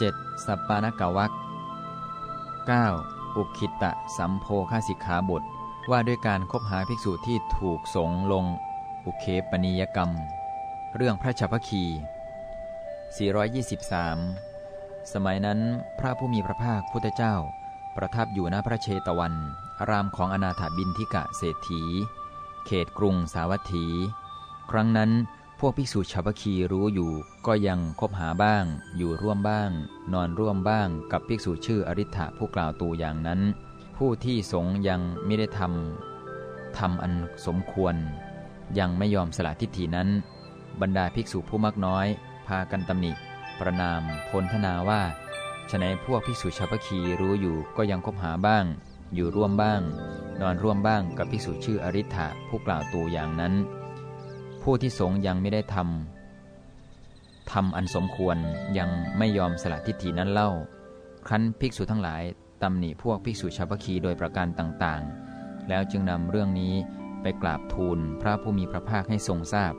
7. สัปปานกวัก 9. อุคิตะสัมโพคาสิกขาบท ว่าด้วยการคบหาภิกษุที่ถูกสงลง อุเคปนิยกรรม เรื่องพระชพคี 423 สมัยนั้นพระผู้มีพระภาคพุทธเจ้า ประทับอยู่ณพระเชตวันอารามของอนาถาบินทิกะเศรษฐี เขตกรุงสาวัตถี ครั้งนั้น พวกภิกษุชาวพคีรู้อยู่ก็ยังคบหาบ้าง อยู่ร่วมบ้าง นอนร่วมบ้างกับภิกษุชื่ออริ t ะผู้กล่าวตูอย่างนั้น ผู้ที่สงยังไม่ได้ทำทำอันสมควร ยังไม่ยอมสละทิฏฐินั้น บรรดาภิกษุผู้มักน้อย พากันตำหนิ ประนามพลทนาว่าฉนัยพวกภิกษุชาวพคีรู้อยู่ก็ยังคบหาบ้าง อยู่ร่วมบ้าง นอนร่วมบ้างกับภิกษุชื่ออริ t ะผู้กล่าวตูอย่างนั้น ผู้ที่สงยังไม่ได้ทำทำอันสมควรยังไม่ยอมสละทิฏฐินั้นเล่า ครั้นภิกษุทั้งหลายตำหนิพวกภิกษุชาวพคีโดยประการต่างๆ แล้วจึงนำเรื่องนี้ไปกราบทูลพระผู้มีพระภาคให้ทรงทราบ